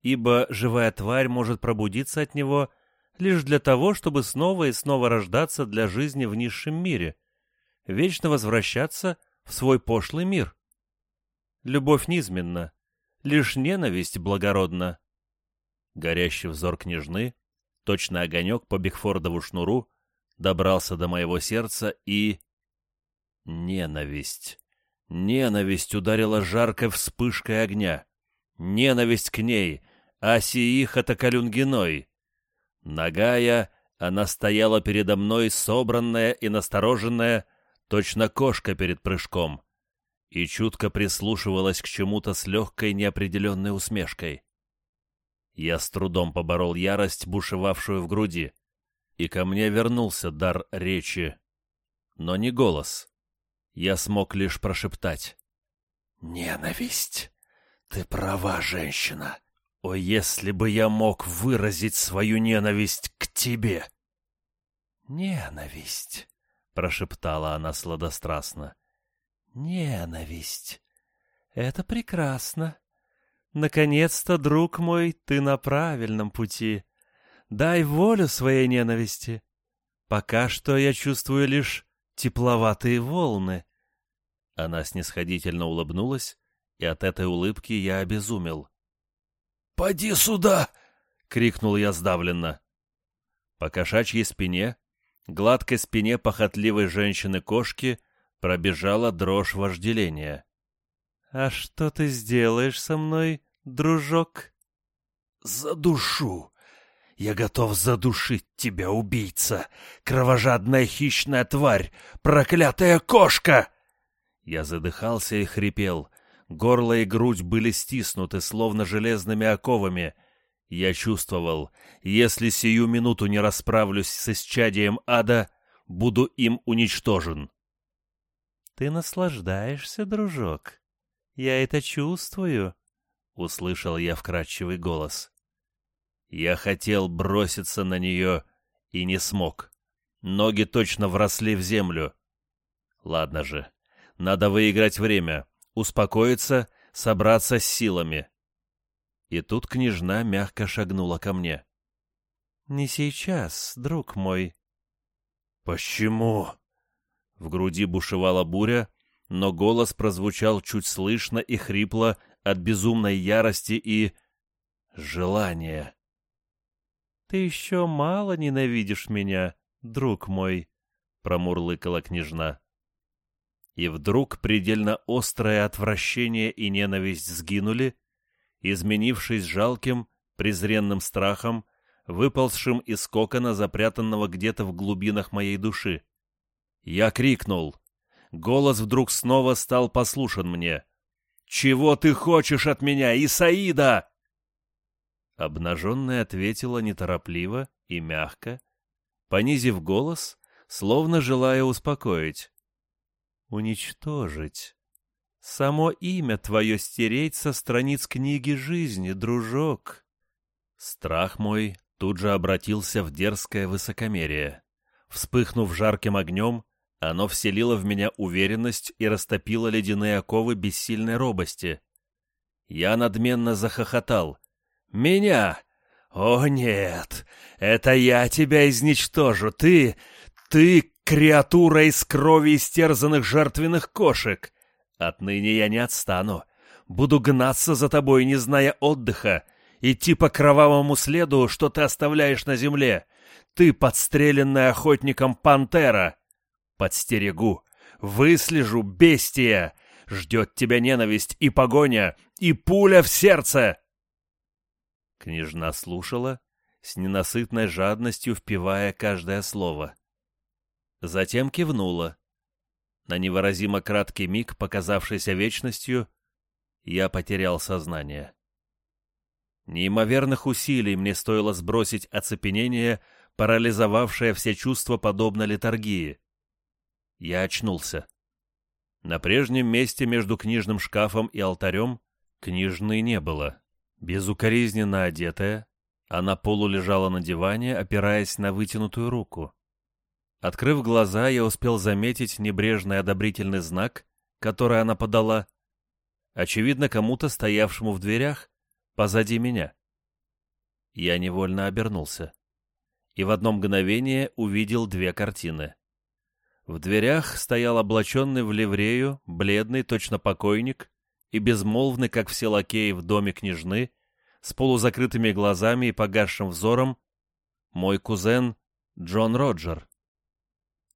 ибо живая тварь может пробудиться от него лишь для того, чтобы снова и снова рождаться для жизни в низшем мире, вечно возвращаться в свой пошлый мир. Любовь низменна, лишь ненависть благородна. Горящий взор княжны, точно огонек по Бигфордову шнуру, добрался до моего сердца и... Ненависть. Ненависть ударила жаркой вспышкой огня. Ненависть к ней, Асииха Калюнгиной. Нагая, она стояла передо мной, собранная и настороженная, точно кошка перед прыжком и чутко прислушивалась к чему-то с легкой неопределенной усмешкой. Я с трудом поборол ярость, бушевавшую в груди, и ко мне вернулся дар речи, но не голос. Я смог лишь прошептать. «Ненависть! Ты права, женщина! О, если бы я мог выразить свою ненависть к тебе!» «Ненависть!» — прошептала она сладострастно. Ненависть. Это прекрасно. Наконец-то, друг мой, ты на правильном пути. Дай волю своей ненависти. Пока что я чувствую лишь тепловатые волны. Она снисходительно улыбнулась, и от этой улыбки я обезумел. «Поди сюда!» — крикнул я сдавленно. По кошачьей спине, гладкой спине похотливой женщины-кошки, Пробежала дрожь вожделения. «А что ты сделаешь со мной, дружок?» «За душу! Я готов задушить тебя, убийца! Кровожадная хищная тварь! Проклятая кошка!» Я задыхался и хрипел. Горло и грудь были стиснуты, словно железными оковами. Я чувствовал, если сию минуту не расправлюсь с исчадием ада, буду им уничтожен. «Ты наслаждаешься, дружок. Я это чувствую», — услышал я вкрадчивый голос. Я хотел броситься на нее и не смог. Ноги точно вросли в землю. Ладно же, надо выиграть время, успокоиться, собраться с силами. И тут княжна мягко шагнула ко мне. «Не сейчас, друг мой». «Почему?» В груди бушевала буря, но голос прозвучал чуть слышно и хрипло от безумной ярости и... желания. «Ты еще мало ненавидишь меня, друг мой», — промурлыкала княжна. И вдруг предельно острое отвращение и ненависть сгинули, изменившись жалким, презренным страхом, выползшим из кокона, запрятанного где-то в глубинах моей души. Я крикнул. Голос вдруг снова стал послушен мне. «Чего ты хочешь от меня, Исаида?» Обнаженная ответила неторопливо и мягко, понизив голос, словно желая успокоить. «Уничтожить. Само имя твое стереть со страниц книги жизни, дружок». Страх мой тут же обратился в дерзкое высокомерие. Вспыхнув жарким огнем, оно вселило в меня уверенность и растопило ледяные оковы бессильной робости. Я надменно захохотал. «Меня! О нет! Это я тебя изничтожу! Ты... ты креатура из крови истерзанных жертвенных кошек! Отныне я не отстану. Буду гнаться за тобой, не зная отдыха, идти по кровавому следу, что ты оставляешь на земле. Ты подстреленная охотником пантера!» Подстерегу, выслежу, бестия! Ждет тебя ненависть и погоня, и пуля в сердце!» Княжна слушала, с ненасытной жадностью впивая каждое слово. Затем кивнула. На невыразимо краткий миг, показавшийся вечностью, я потерял сознание. Неимоверных усилий мне стоило сбросить оцепенение, парализовавшее все чувства подобно летаргии. Я очнулся. На прежнем месте между книжным шкафом и алтарем книжной не было. Безукоризненно одетая, она полу лежала на диване, опираясь на вытянутую руку. Открыв глаза, я успел заметить небрежный одобрительный знак, который она подала, очевидно, кому-то, стоявшему в дверях, позади меня. Я невольно обернулся и в одно мгновение увидел две картины. В дверях стоял облаченный в ливрею, бледный, точно покойник, и безмолвный, как все лакеи в доме княжны, с полузакрытыми глазами и погасшим взором, мой кузен Джон Роджер.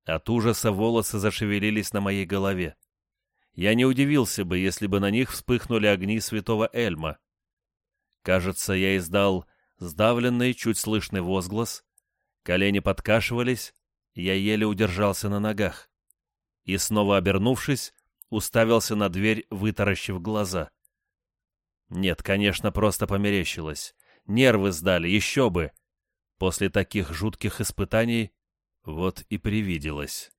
От ужаса волосы зашевелились на моей голове. Я не удивился бы, если бы на них вспыхнули огни святого Эльма. Кажется, я издал сдавленный, чуть слышный возглас, колени подкашивались, я еле удержался на ногах. И, снова обернувшись, уставился на дверь, вытаращив глаза. Нет, конечно, просто померещилось. Нервы сдали, еще бы. После таких жутких испытаний вот и привиделось.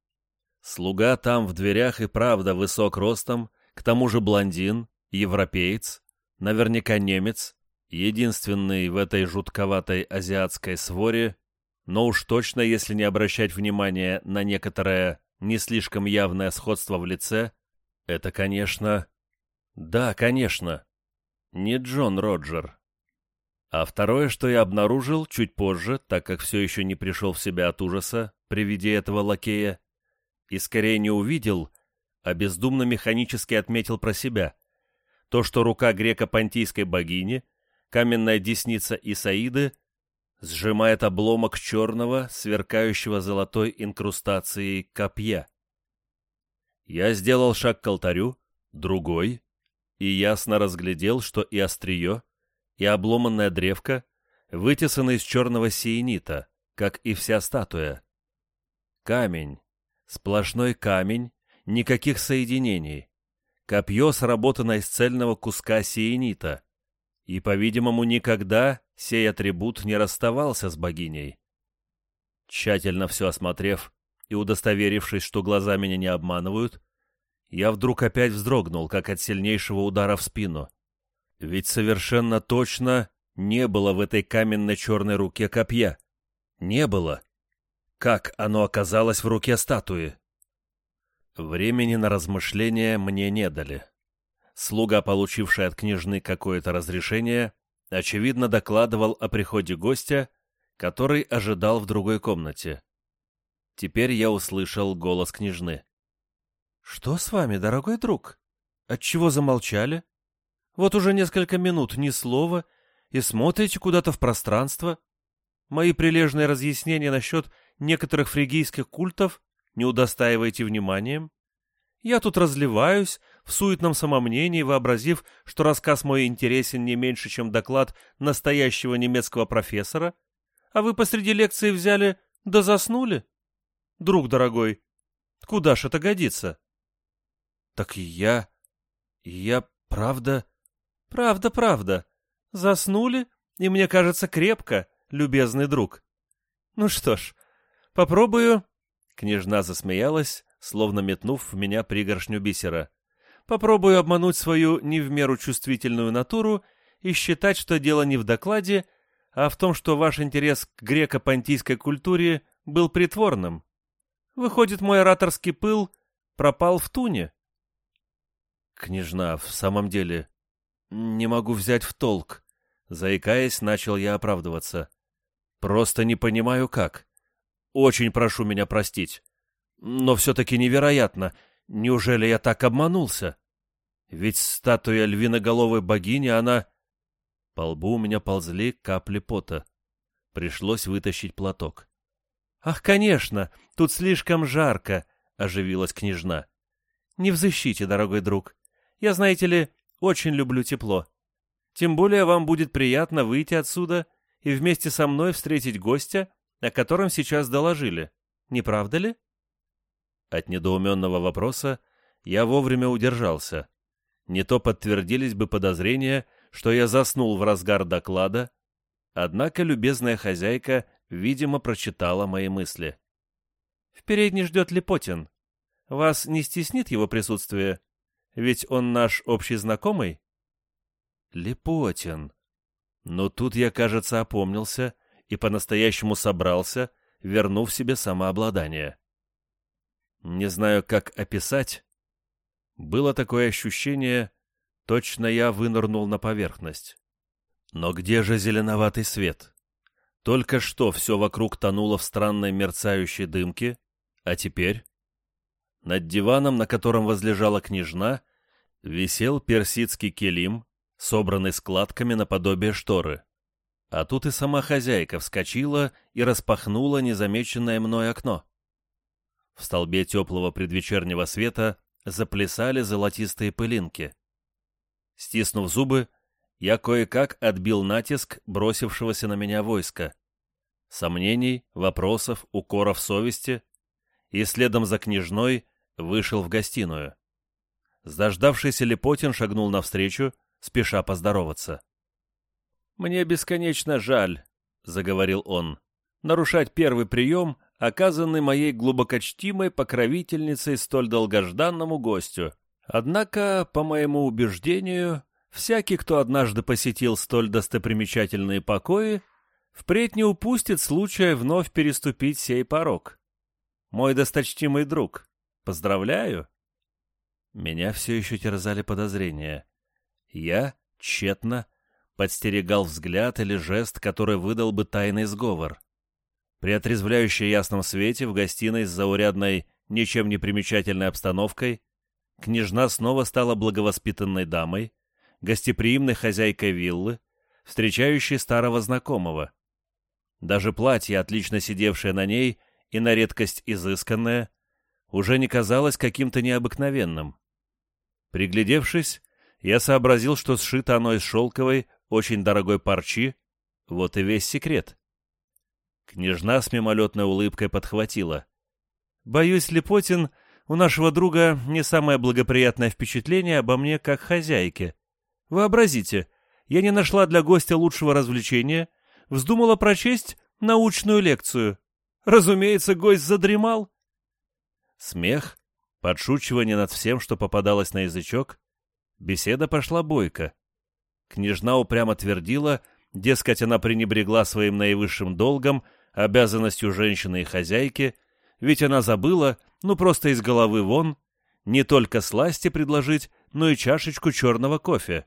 Слуга там в дверях и правда высок ростом, к тому же блондин, европеец, наверняка немец, единственный в этой жутковатой азиатской своре, но уж точно, если не обращать внимания на некоторое не слишком явное сходство в лице, это, конечно... Да, конечно. Не Джон Роджер. А второе, что я обнаружил чуть позже, так как все еще не пришел в себя от ужаса при виде этого лакея, и скорее не увидел, а бездумно механически отметил про себя, то, что рука греко-понтийской богини, каменная десница Исаиды — сжимает обломок черного, сверкающего золотой инкрустацией копья. Я сделал шаг к алтарю, другой, и ясно разглядел, что и острие, и обломанная древка вытесаны из черного сиенита, как и вся статуя. Камень, сплошной камень, никаких соединений. Копье сработано из цельного куска сиенита, и, по-видимому, никогда сей атрибут не расставался с богиней. Тщательно все осмотрев и удостоверившись, что глаза меня не обманывают, я вдруг опять вздрогнул, как от сильнейшего удара в спину. Ведь совершенно точно не было в этой каменной черной руке копья. Не было. Как оно оказалось в руке статуи? Времени на размышления мне не дали. Слуга, получивший от княжны какое-то разрешение, очевидно докладывал о приходе гостя, который ожидал в другой комнате. Теперь я услышал голос княжны. «Что с вами, дорогой друг? Отчего замолчали? Вот уже несколько минут ни слова, и смотрите куда-то в пространство. Мои прилежные разъяснения насчет некоторых фригийских культов не удостаиваете вниманием. Я тут разливаюсь, в суетном самомнении, вообразив, что рассказ мой интересен не меньше, чем доклад настоящего немецкого профессора, а вы посреди лекции взяли да заснули? Друг дорогой, куда ж это годится? Так я... я правда... Правда, правда. Заснули, и мне кажется, крепко, любезный друг. Ну что ж, Попробую...» Княжна засмеялась, словно метнув в меня пригоршню бисера. «Попробую обмануть свою не в меру чувствительную натуру и считать, что дело не в докладе, а в том, что ваш интерес к греко-понтийской культуре был притворным. Выходит, мой ораторский пыл пропал в туне». «Княжна, в самом деле, не могу взять в толк», — заикаясь, начал я оправдываться. «Просто не понимаю, как. Очень прошу меня простить. Но все-таки невероятно. Неужели я так обманулся? Ведь статуя львиноголовой богини, она... По лбу у меня ползли капли пота. Пришлось вытащить платок. «Ах, конечно, тут слишком жарко», — оживилась княжна. «Не в защите, дорогой друг. Я, знаете ли, очень люблю тепло. Тем более вам будет приятно выйти отсюда и вместе со мной встретить гостя, о котором сейчас доложили. Не правда ли?» От недоуменного вопроса я вовремя удержался. Не то подтвердились бы подозрения, что я заснул в разгар доклада, однако любезная хозяйка, видимо, прочитала мои мысли. «В передней ждет Лепотин. Вас не стеснит его присутствие? Ведь он наш общий знакомый?» «Лепотин. Но тут я, кажется, опомнился и по-настоящему собрался, вернув себе самообладание. Не знаю, как описать. Было такое ощущение, точно я вынырнул на поверхность. Но где же зеленоватый свет? Только что все вокруг тонуло в странной мерцающей дымке, а теперь... Над диваном, на котором возлежала княжна, висел персидский келим, собранный складками наподобие шторы. А тут и сама хозяйка вскочила и распахнула незамеченное мной окно. В столбе теплого предвечернего света заплясали золотистые пылинки. Стиснув зубы, я кое-как отбил натиск бросившегося на меня войска. Сомнений, вопросов, укоров совести, и следом за княжной вышел в гостиную. Дождавшийся Лепотин шагнул навстречу, спеша поздороваться. «Мне бесконечно жаль», — заговорил он, — «нарушать первый прием, оказанный моей глубокочтимой покровительницей столь долгожданному гостю. Однако, по моему убеждению, всякий, кто однажды посетил столь достопримечательные покои, впредь не упустит случая вновь переступить сей порог. Мой досточтимый друг, поздравляю!» Меня все еще терзали подозрения. Я, тщетно, подстерегал взгляд или жест, который выдал бы тайный сговор. При отрезвляющей ясном свете в гостиной с заурядной, ничем не примечательной обстановкой княжна снова стала благовоспитанной дамой, гостеприимной хозяйкой виллы, встречающей старого знакомого. Даже платье, отлично сидевшее на ней и на редкость изысканное, уже не казалось каким-то необыкновенным. Приглядевшись, я сообразил, что сшито оно из шелковой, очень дорогой парчи, вот и весь секрет. Княжна с мимолетной улыбкой подхватила. «Боюсь, Лепотин, у нашего друга не самое благоприятное впечатление обо мне как хозяйке. Вообразите, я не нашла для гостя лучшего развлечения, вздумала прочесть научную лекцию. Разумеется, гость задремал». Смех, подшучивание над всем, что попадалось на язычок. Беседа пошла бойко. Княжна упрямо твердила, дескать, она пренебрегла своим наивысшим долгом, обязанностью женщины и хозяйки, ведь она забыла, ну просто из головы вон, не только сласти предложить, но и чашечку черного кофе.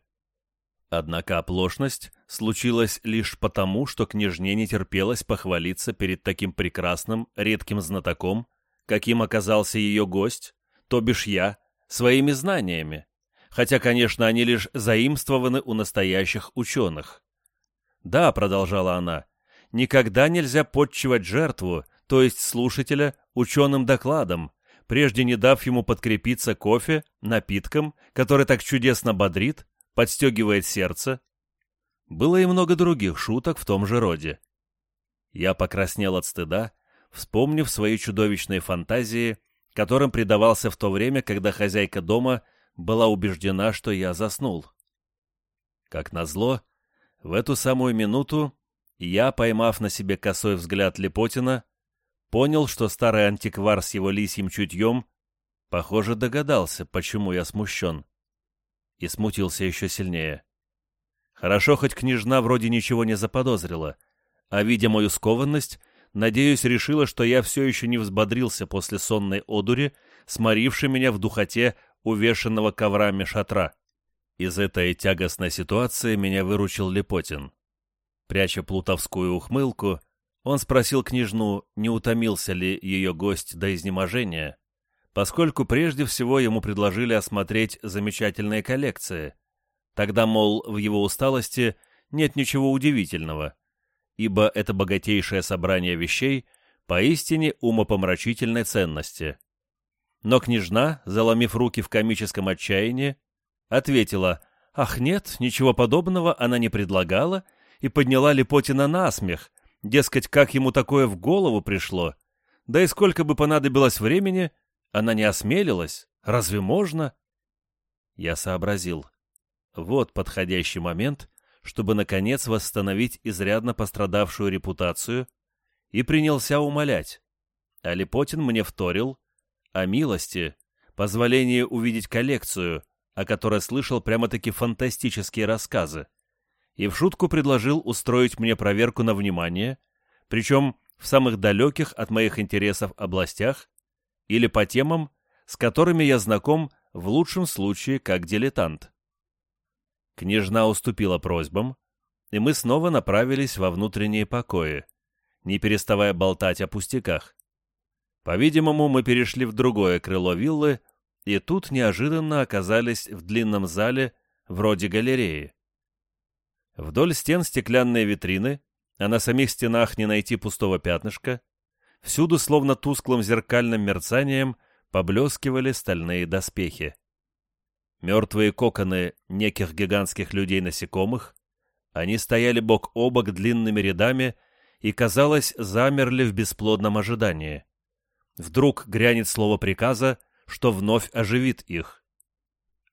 Однако оплошность случилась лишь потому, что княжне не терпелось похвалиться перед таким прекрасным, редким знатоком, каким оказался ее гость, то бишь я, своими знаниями хотя, конечно, они лишь заимствованы у настоящих ученых. «Да», — продолжала она, — «никогда нельзя подчивать жертву, то есть слушателя, ученым докладом, прежде не дав ему подкрепиться кофе, напитком, который так чудесно бодрит, подстегивает сердце». Было и много других шуток в том же роде. Я покраснел от стыда, вспомнив свои чудовищные фантазии, которым предавался в то время, когда хозяйка дома — была убеждена, что я заснул. Как назло, в эту самую минуту я, поймав на себе косой взгляд Лепотина, понял, что старый антиквар с его лисьим чутьем, похоже, догадался, почему я смущен. И смутился еще сильнее. Хорошо, хоть княжна вроде ничего не заподозрила, а, видя мою скованность, надеюсь, решила, что я все еще не взбодрился после сонной одури, сморившей меня в духоте увешанного коврами шатра. Из этой тягостной ситуации меня выручил Лепотин. Пряча плутовскую ухмылку, он спросил княжну, не утомился ли ее гость до изнеможения, поскольку прежде всего ему предложили осмотреть замечательные коллекции. Тогда, мол, в его усталости нет ничего удивительного, ибо это богатейшее собрание вещей поистине умопомрачительной ценности. Но княжна, заломив руки в комическом отчаянии, ответила «Ах нет, ничего подобного она не предлагала» и подняла Лепотина на смех, Дескать, как ему такое в голову пришло? Да и сколько бы понадобилось времени, она не осмелилась. Разве можно? Я сообразил. Вот подходящий момент, чтобы, наконец, восстановить изрядно пострадавшую репутацию, и принялся умолять. А Лепотин мне вторил о милости, позволении увидеть коллекцию, о которой слышал прямо-таки фантастические рассказы и в шутку предложил устроить мне проверку на внимание, причем в самых далеких от моих интересов областях или по темам, с которыми я знаком в лучшем случае как дилетант. Княжна уступила просьбам, и мы снова направились во внутренние покои, не переставая болтать о пустяках. По-видимому, мы перешли в другое крыло виллы, и тут неожиданно оказались в длинном зале, вроде галереи. Вдоль стен стеклянные витрины, а на самих стенах не найти пустого пятнышка. Всюду, словно тусклым зеркальным мерцанием, поблескивали стальные доспехи. Мертвые коконы неких гигантских людей-насекомых, они стояли бок о бок длинными рядами и, казалось, замерли в бесплодном ожидании. Вдруг грянет слово приказа, что вновь оживит их.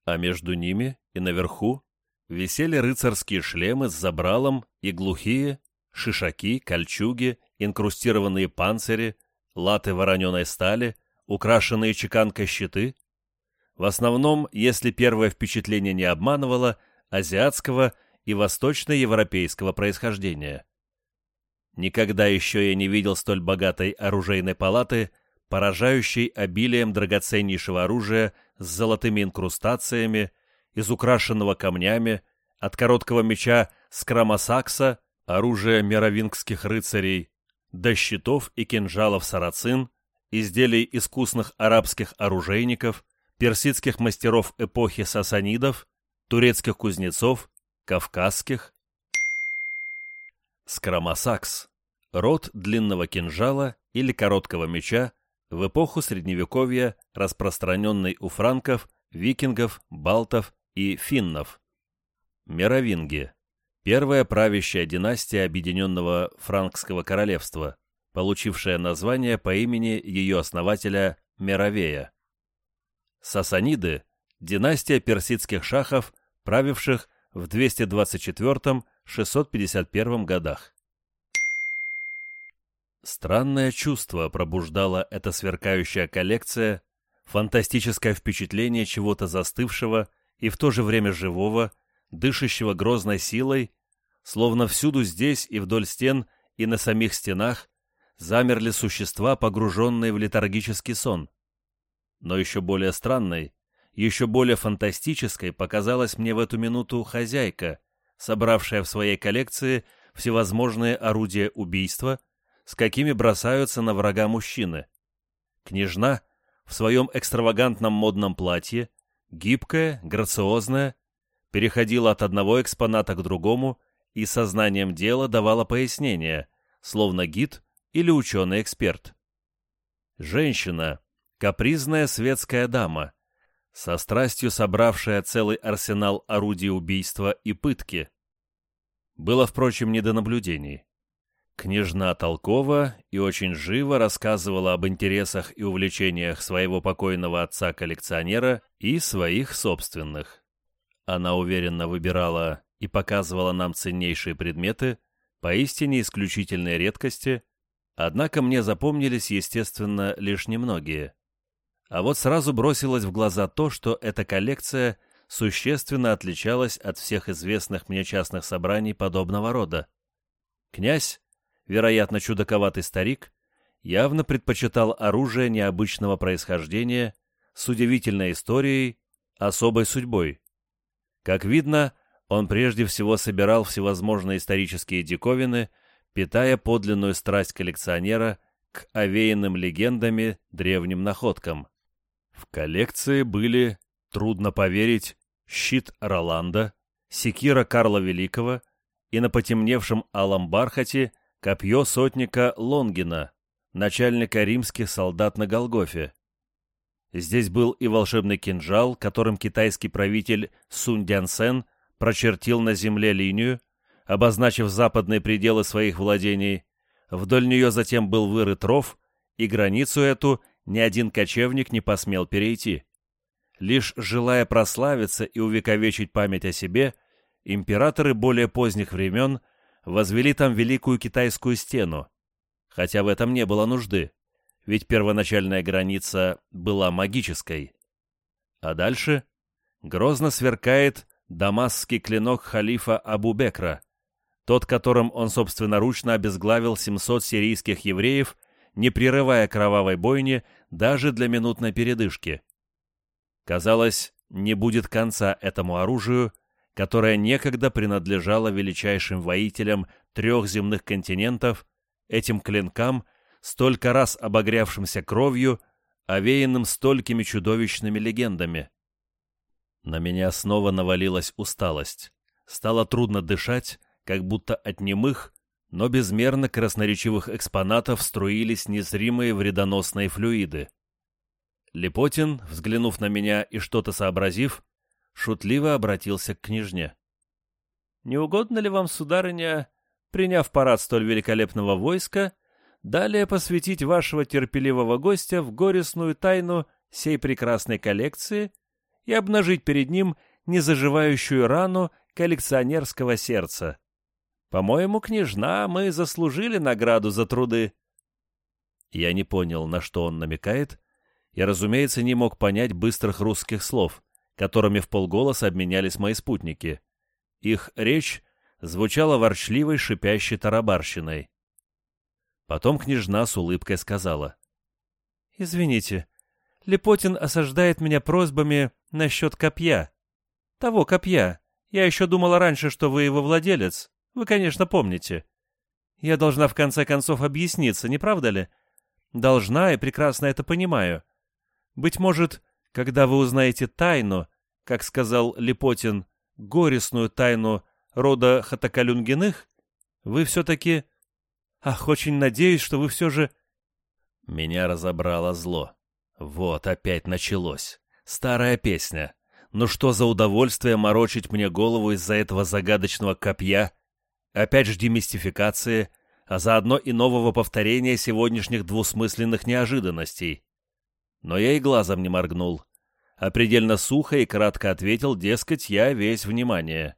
А между ними и наверху висели рыцарские шлемы с забралом и глухие, шишаки, кольчуги, инкрустированные панцири, латы вороненой стали, украшенные чеканкой щиты. В основном, если первое впечатление не обманывало, азиатского и восточноевропейского происхождения. Никогда еще я не видел столь богатой оружейной палаты, поражающей обилием драгоценнейшего оружия с золотыми инкрустациями, из украшенного камнями, от короткого меча скрамосакса, оружия меровингских рыцарей, до щитов и кинжалов сарацин, изделий искусных арабских оружейников, персидских мастеров эпохи сасанидов, турецких кузнецов, кавказских. Скрамосакс – род длинного кинжала или короткого меча, в эпоху Средневековья распространенный у франков, викингов, балтов и финнов. Меровинги – первая правящая династия Объединенного Франкского королевства, получившая название по имени ее основателя Меровея. Сасаниды – династия персидских шахов, правивших в 224-651 годах. Странное чувство пробуждала эта сверкающая коллекция, фантастическое впечатление чего-то застывшего – и в то же время живого, дышащего грозной силой, словно всюду здесь и вдоль стен, и на самих стенах замерли существа, погруженные в летаргический сон. Но еще более странной, еще более фантастической показалась мне в эту минуту хозяйка, собравшая в своей коллекции всевозможные орудия убийства, с какими бросаются на врага мужчины. Княжна в своем экстравагантном модном платье, гибкая, грациозная, переходила от одного экспоната к другому и сознанием дела давала пояснения, словно гид или ученый-эксперт. Женщина, капризная светская дама, со страстью собравшая целый арсенал орудий убийства и пытки. Было, впрочем, не до наблюдений. Княжна Толкова и очень живо рассказывала об интересах и увлечениях своего покойного отца-коллекционера и своих собственных. Она уверенно выбирала и показывала нам ценнейшие предметы, поистине исключительной редкости, Однако мне запомнились, естественно, лишь немногие. А вот сразу бросилось в глаза то, что эта коллекция существенно отличалась от всех известных мне частных собраний подобного рода. Князь, вероятно, чудаковатый старик, явно предпочитал оружие необычного происхождения, с удивительной историей, особой судьбой. Как видно, он прежде всего собирал всевозможные исторические диковины, питая подлинную страсть коллекционера к овеянным легендами древним находкам. В коллекции были, трудно поверить, щит Роланда, секира Карла Великого и на потемневшем алом бархате копье сотника Лонгина, начальника римских солдат на Голгофе. Здесь был и волшебный кинжал, которым китайский правитель Сунь Дянсен прочертил на земле линию, обозначив западные пределы своих владений. Вдоль нее затем был вырыт ров, и границу эту ни один кочевник не посмел перейти. Лишь желая прославиться и увековечить память о себе, императоры более поздних времен возвели там Великую Китайскую стену, хотя в этом не было нужды, ведь первоначальная граница была магической. А дальше грозно сверкает дамасский клинок халифа Абу-Бекра, тот, которым он собственноручно обезглавил 700 сирийских евреев, не прерывая кровавой бойни даже для минутной передышки. Казалось, не будет конца этому оружию, которое некогда принадлежало величайшим воителям трех земных континентов, этим клинкам, столько раз обогрявшимся кровью, овеянным столькими чудовищными легендами. На меня снова навалилась усталость. Стало трудно дышать, как будто от немых, но безмерно красноречивых экспонатов струились незримые вредоносные флюиды. Лепотин, взглянув на меня и что-то сообразив, шутливо обратился к княжне. «Не угодно ли вам, сударыня, приняв парад столь великолепного войска, далее посвятить вашего терпеливого гостя в горестную тайну сей прекрасной коллекции и обнажить перед ним незаживающую рану коллекционерского сердца. По-моему, княжна, мы заслужили награду за труды. Я не понял, на что он намекает, и, разумеется, не мог понять быстрых русских слов, которыми в полголоса обменялись мои спутники. Их речь звучала ворчливой, шипящей тарабарщиной. Потом княжна с улыбкой сказала. «Извините, Лепотин осаждает меня просьбами насчет копья. Того копья. Я еще думала раньше, что вы его владелец. Вы, конечно, помните. Я должна в конце концов объясниться, не правда ли? Должна и прекрасно это понимаю. Быть может, когда вы узнаете тайну, как сказал Лепотин, горестную тайну рода Хатакалюнгиных, вы все-таки... Ах, очень надеюсь, что вы все же... Меня разобрало зло. Вот опять началось. Старая песня. Ну что за удовольствие морочить мне голову из-за этого загадочного копья? Опять жди мистификации, а заодно и нового повторения сегодняшних двусмысленных неожиданностей. Но я и глазом не моргнул, а предельно сухо и кратко ответил, дескать, я весь внимание.